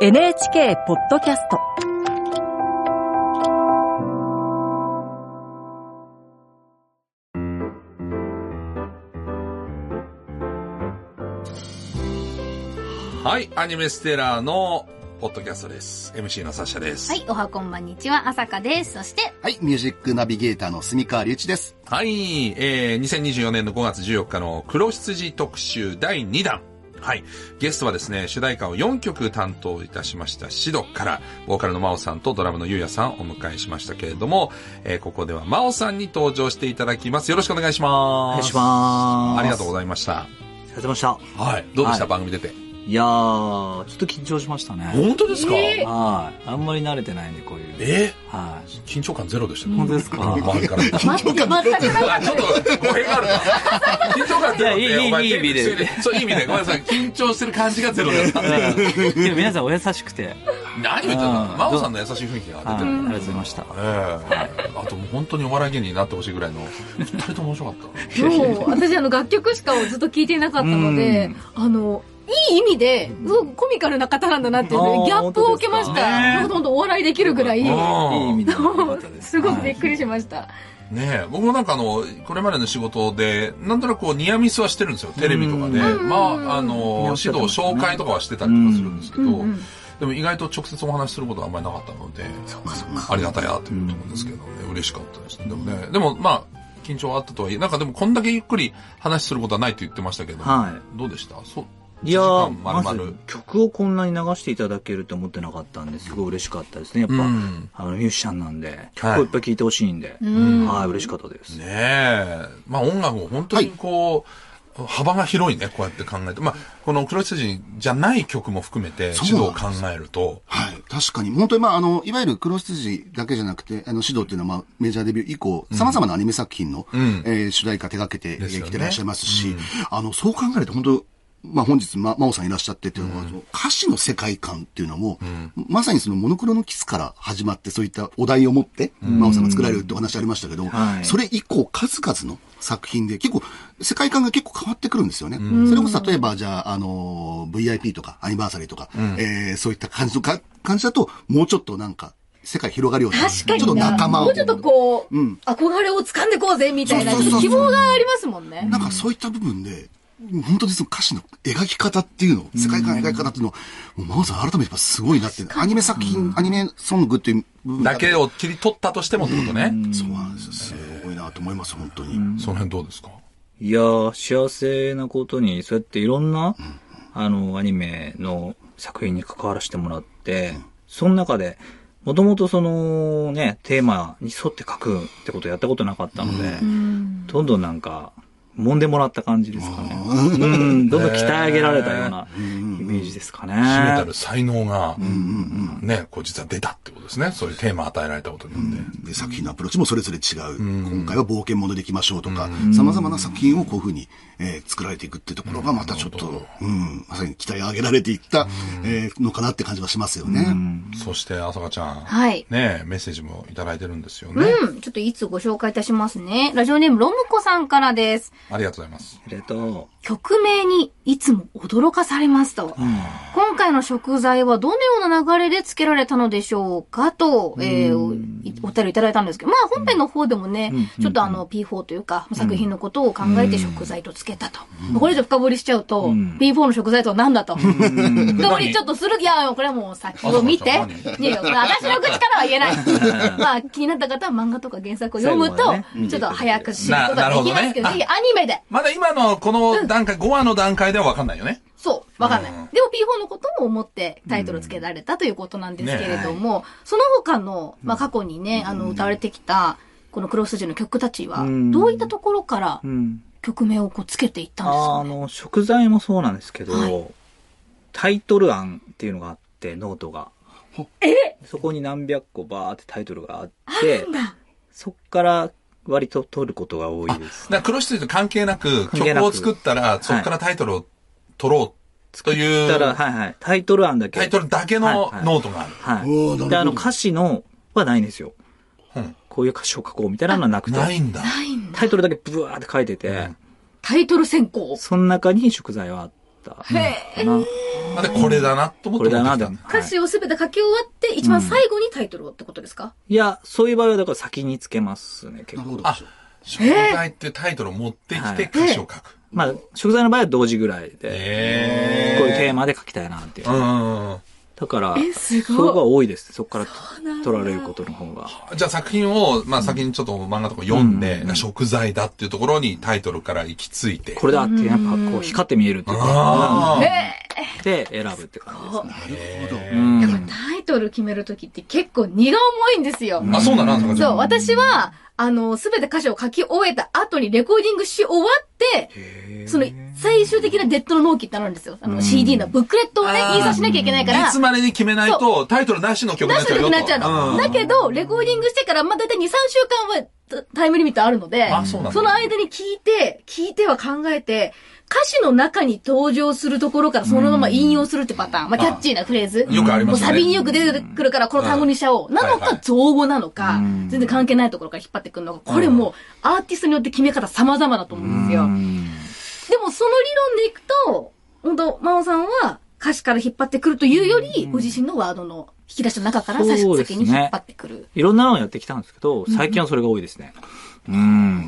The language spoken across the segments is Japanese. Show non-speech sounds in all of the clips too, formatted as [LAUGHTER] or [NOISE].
NHK ポッドキャストはい、アニメステラーのポッドキャストです。MC のサッシャです。はい、おはこんばんにちは、あさかです。そして、はい、ミュージックナビゲーターの住川隆一です。はい、えー、2024年の5月14日の黒羊特集第2弾。はい。ゲストはですね、主題歌を4曲担当いたしました、シドから、ボーカルのマオさんとドラムのユウヤさんをお迎えしましたけれども、えー、ここではマオさんに登場していただきます。よろしくお願いします。お願いします。ありがとうございました。ありがとうございましはい。どうでした、はい番組出て。た。いやー、ちょっと緊張しましたね。本当ですか、はい。あんまり慣れてないんで、こういう。え？はい。ー、緊張感ゼロでしたね。本当ですか？周りから見 [LAUGHS] たら。待って、全くなかちょっと語弊があるな。緊張感ゼロって。いやいいいい意味でそう、いい意味で。ごめんなさい。[LAUGHS] 緊張してる感じがゼロだった。[LAUGHS] でも皆さんお優しくて。何言ってんの？うん真央さんの優しい雰囲気が出てる。がとうございました。ええあともう本当にお笑い芸人になってほしいぐらいの、二人とも面白かった。た。もう、私あの楽曲しかをずっと聴いていなかったので、あの、いい意味で、すごくコミカルな方なんだなっていうギャップを受けました。本当ですか？なんか本当お笑いできるぐらい、いい意味です。[LAUGHS] すごくびっはいくりしました。ねえ、僕もなんかあの、これまでの仕事で、なんとなくこう、ニアミスはしてるんですよ。テレビとかで。うんまあ、あの、指導、紹介とかはしてたりとかするんですけど、でも意外と直接お話しすることはあんまりなかったので、ありがたいなというところですけどね、嬉しかったですね。でもね、でもまあ、緊張はあったとはいえ、なんかでもこんだけゆっくり話することはないと言ってましたけど、はい。どうでした？そう。いや1ー、時間丸ま々ず曲をこんなに流していただけると思ってなかったんですごい嬉しかったですね。やっぱ、うんあの、ミュージシャンなんで、曲をいっぱい聴いてほしいんで、んはい、嬉しかったです。ねえ。まあ音楽も本当にこう、幅が広いね、こうやって考えて。まあ、この黒羊じゃない曲も含めてそう指導を考えると、はい。確かに。本当に、まあ、あの、いわゆる黒羊だけじゃなくて、あの、指導っていうのは、まあ、メジャーデビュー以降、様々なアニメ作品の、んえー主題歌手掛けてですよねきてらっしゃいますし、あの、そう考えると、本当まあ、本日、ま、真央さんいらっしゃってっていうのは、その歌詞の世界観っていうのも、まさにそのモノクロのキスから始まって、そういったお題を持って、真央さんが作られるってお話ありましたけど、はい。それ以降、数々の作品で、結構、世界観が結構変わってくるんですよね。それこそ、例えば、じゃあ、あの、VIP とか、アニバーサリーとか、えーそういった感じのか、感じだと、もうちょっとなんか、世界広がるような、確かにちょっとな仲間を。もうちょっとこう、うん。憧れを掴んでこうぜみたいな、ちそうそうそうょっと希望がありますもんね。なんかそういった部分で、本当にその歌詞の描き方っていうの、世界観の描き方っていうのを、もう真央さん改めてやっぱすごいなって、アニメ作品、アニメソングっていう部分だけ。を切り取ったとしてもってことね。そうなんですよ。すごいなと思います、本当に。その辺どうですか？いやー、幸せなことに、そうやっていろんな、あの、アニメの作品に関わらせてもらって、その中で、もともとそのね、テーマに沿って書くってことをやったことなかったので、どんどんなんか、揉んでもらった感じですかね。うん、どんどん鍛え上げられたような。イメージですかね。秘めたる才能が、ね、こう実は出たってことですね。そういうテーマ与えられたことによって。で、作品のアプローチもそれぞれ違う。今回は冒険者でいきましょうとか、様々な作品をこういうふうに、えー作られていくっていうところがまたちょっと、うん、まさに鍛え上げられていった、えーのかなって感じはしますよね。そして、あさかちゃん。はいねメッセージもいただいてるんですよね。うん。ちょっといつご紹介いたしますね。ラジオネームロムコさんからです。ありがとうございます。ありがと曲名にいつも驚かされますと。今回の食材はどのような流れで付けられたのでしょうかと、えー、お便りいただいたんですけど、まあ本編の方でもね、ちょっとあの P4 というか、作品のことを考えて食材と付けたと。これ以上深掘りしちゃうと、P4 の食材とは何だと。深掘りちょっとする、いや、これはもう先を見て。いや私の口からは言えない。まあ気になった方は漫画とか原作を読むとちょっと早く知ることができますけど、ぜひアニメで。まだ今のこの段階、5話の段階では分かんないよね。そう、わかんない。うんでも P4 のことも思ってタイトル付けられたということなんですけれども、その他の、まあ、過去にね、あの、歌われてきた、この黒執事の曲たちはう、んどういったところから。曲名をこうつけていったんですかね？あの、贖罪もそうなんですけど、はいタイトル案っていうのがあって、ノートが。え？そこに何百個バーってタイトルがあって、そっから割と取ることが多いです。だから黒執事と関係なく、関係なく曲を作ったら、そこからタイトルを取ろうという、たら、はいはい。タイトル案だけ。タイトルだけのはいはいノートがある。はい。おーなるほどで、あの歌詞のはないんですよ。うんこういう歌詞を書こうみたいなのはなくて。ないんだ。ないんだ。タイトルだけブワーって書いてて、うんタイトル選考。その中に贖罪はあった。へかな。あで、これだなと思ってこれだな、でも持ってき。歌詞をすべて書き終わって、一番最後にタイトルをってことですか、いや、そういう場合はだから先につけますね、結構。なるほど。た。食材っていうタイトルを持ってきて歌詞を書く。まあ、食材の場合は同時ぐらいで、えこういうテーマで書きたいなっていう。うん。だから、そこが多いです。そこから取られることの方が。じゃあ作品を、まあ先にちょっと漫画とか読んで、食材だっていうところにタイトルから行き着いて。これだって、やっぱこう光って見えるっていうか、あで選ぶって感じですね。なるほど。うんやっぱタイトル決めるときって結構荷が重いんですよ。あ。あ、そうなのそうそう、私は、あの、すべて歌詞を書き終えた後にレコーディングし終わって、その、最終的なデッドの納期ってあるんですよ。あの、CD のブックレットをね、印刷しなきゃいけないから。いつまでに決めないと、タイトルなしの曲になっちゃうよと。なっちゃうの。うんだけど、レコーディングしてから、まあ、だいたい2、3週間はタタイムリミットあるので、あそうなんだの間に聞いて、聞いては考えて、歌詞の中に登場するところからそのまま引用するってパターン。まあ、キャッチーなフレーズ。よくありますよねサビによく出てくるから、この単語にしちゃおう。なのか造語なのか、全然関係ないところから引っ張ってくるのか、これもう、アーティストによって決め方様々だと思うんですよ。でも、その理論でいくと、本当真央さんは歌詞から引っ張ってくるというより、ご自身のワードの引き出しの中から最そうですね先に引っ張ってくる。いろんなのをやってきたんですけど、最近はそれが多いですね。うん。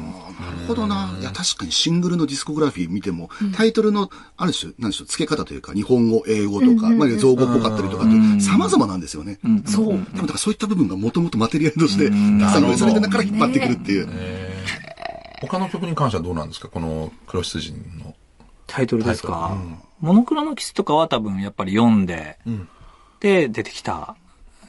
なるほどな。いや、確かにシングルのディスコグラフィー見ても、タイトルの、ある種、なんでしょう、付け方というか、日本語、英語とか、まあ、造語っぽかったりとかって、様々なんですよね。そう。でも、だからそういった部分がもともとマテリアルとして、そのそれで中から引っ張ってくるっていう。他の曲に関してはどうなんですか？この黒羊の。タイトルですか？モノクロのキスとかは多分やっぱり読んで、で、出てきた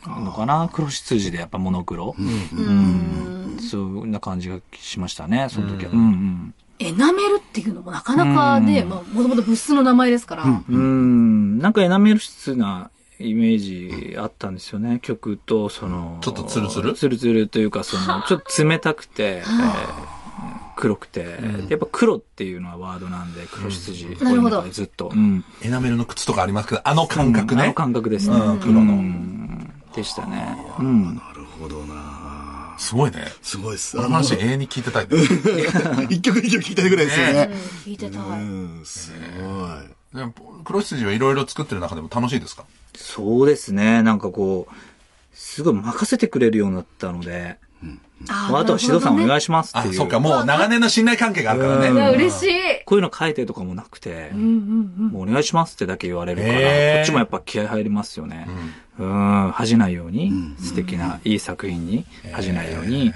のかな？黒羊でやっぱモノクロ。うん。そんな感じがしましたね、その時は。うんうん。エナメルっていうのもなかなかね、まあ、もともと物質の名前ですから。うん。なんかエナメル質なイメージあったんですよね。曲と、その、ちょっとツルツル？ツルツルというか、その、ちょっと冷たくて、えー黒くて、やっぱ黒っていうのはワードなんで、黒羊。なるほどこういうのがずっと。うん。エナメルの靴とかありますけど、あの感覚ねあの。感覚ですね。うん黒のうんでしたね。うん。なるほどなすごいね。すごいです。この話永遠に聞いてたい。[LAUGHS] 一曲一曲聞きたいぐらいですようんね。聞いてたい。うん、すごい。でも黒羊をいろいろ作ってる中でも楽しいですか？そうですね。なんかこう、すごい任せてくれるようになったので、ああとはシドさんお願いししますってあ、いう。そっか、もう長年の信頼関係があるからうん。ね。嬉しい。こういうの書いてとかもなくて、もうお願いしますってだけ言われるから、こっちもやっぱ気合入りますよね。うん、恥じないように、素敵な、いい作品に恥じないように、っ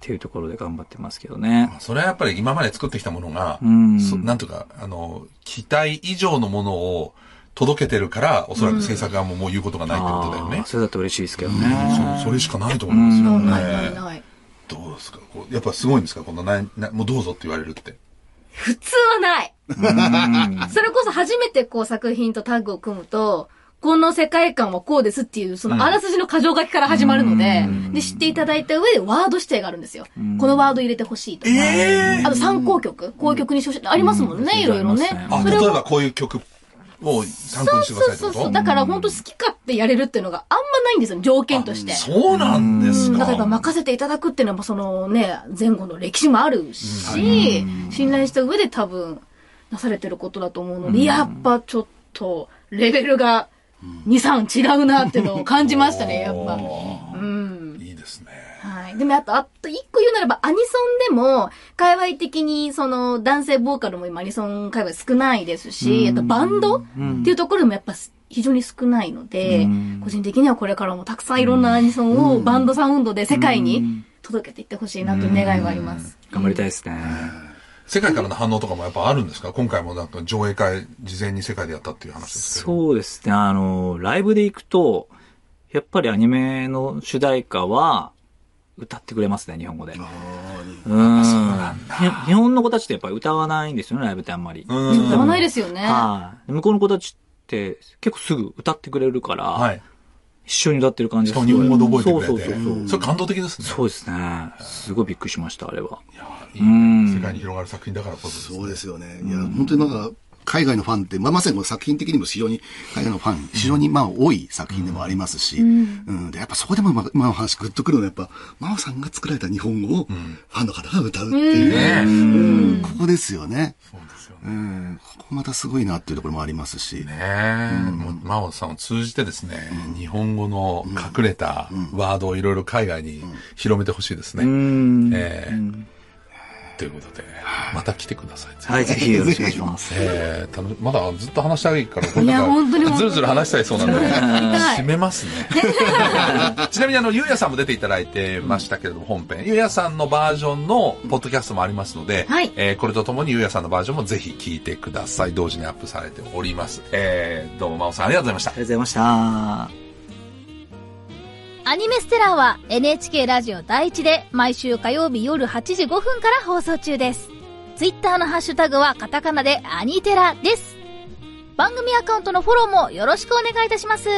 ていうところで頑張ってますけどね。それはやっぱり今まで作ってきたものが、ん。そなんというか、あの、期待以上のものを届けてるから、おそらく制作側ももう言うことがないってことだよね。それだと嬉しいですけどね。それしかないと思いますよないないね。ない。どうですか？こうやっぱすごいんですか？このなな、もうどうぞって言われるって。普通はない。それこそ初めてこう作品とタッグを組むと、この世界観はこうですっていう、そのあらすじの箇条書きから始まるので、で、知っていただいた上でワード指定があるんですよ。このワード入れてほしいとか。あと参考曲、こういう曲にしてほしい。ありますもんね、いろいろねあ例えばこういう曲を参考にしてくださいってこと？そうそうそう。だから本当好き勝手やれるっていうのがあんまないんですよ、条件として。そうなんですか。だから任せていただくっていうのもそのね、前後の歴史もあるし、信頼した上で多分なされてることだと思うので、やっぱちょっとレベルが2、3違うなっていうのを感じましたね、やっぱ。うん。いいですね。はい。でもあと、あと一個言うならば、アニソンでも、界隈的に、その、男性ボーカルも今アニソン界隈少ないですし、あとバンドっていうところもやっぱ非常に少ないので、個人的にはこれからもたくさんいろんなアニソンをバンドサウンドで世界に届けていってほしいなという願いはあります。頑張りたいですね。世界からの反応とかもやっぱあるんですか？今回もなんか上映会事前に世界でやったっていう話ですけど。そうですね。あの、ライブで行くと、やっぱりアニメの主題歌は、歌ってくれますね、日本語で。うん。ひ日本の子たちってやっぱり歌わないんですよね、ライブってあんまり。うん歌わないですよね。はい。向こうの子たちって結構すぐ歌ってくれるから、はい。一緒に歌ってる感じしかも日本語で覚えてくれて。そうそうそうそれ感動的ですね。そうですね。すごいびっくりしました、あれは。いいね世界に広がる作品だからこそそうですよね。いや、本当になんか、海外のファンって、まあ、まさにこの作品的にも非常に、海外のファン、非常にまあ多い作品でもありますし、うん、で、やっぱそこでもま今の話グッとくるのはやっぱ、真央さんが作られた日本語をファンの方が歌うっていう、ね。うん。ここですよね。そうですよね。うん、ここまたすごいなっていうところもありますし。ねえ、もう真央さんを通じてですね、日本語の隠れたワードをいろいろ海外に広めてほしいですね。うん。え。えということで、また来てください。はい、ぜひよろしくお願いします。えー、たのまだずっと話したいから、これいやなんかずるずる話したいそうなんで、締めますね。[LAUGHS] ちなみにあの、ゆうやさんも出ていただいてましたけれども、本編。ゆうやさんのバージョンのポッドキャストもありますので、はいえーこれとともにゆうやさんのバージョンもぜひ聞いてください。同時にアップされております。えー、どうも、まおさんありがとうございましたあ。りがとうございました。アニメステラーは NHK ラジオ第一で毎週火曜日夜8時5分から放送中です。ツイッターのハッシュタグはカタカナでアニテラです。番組アカウントのフォローもよろしくお願いいたします。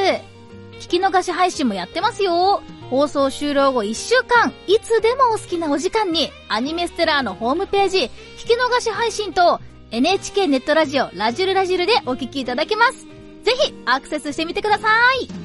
聞き逃し配信もやってますよ。放送終了後1週間、いつでもお好きなお時間にアニメステラーのホームページ、聞き逃し配信と NHK ネットラジオラジルラジルでお聞きいただけます。ぜひアクセスしてみてください。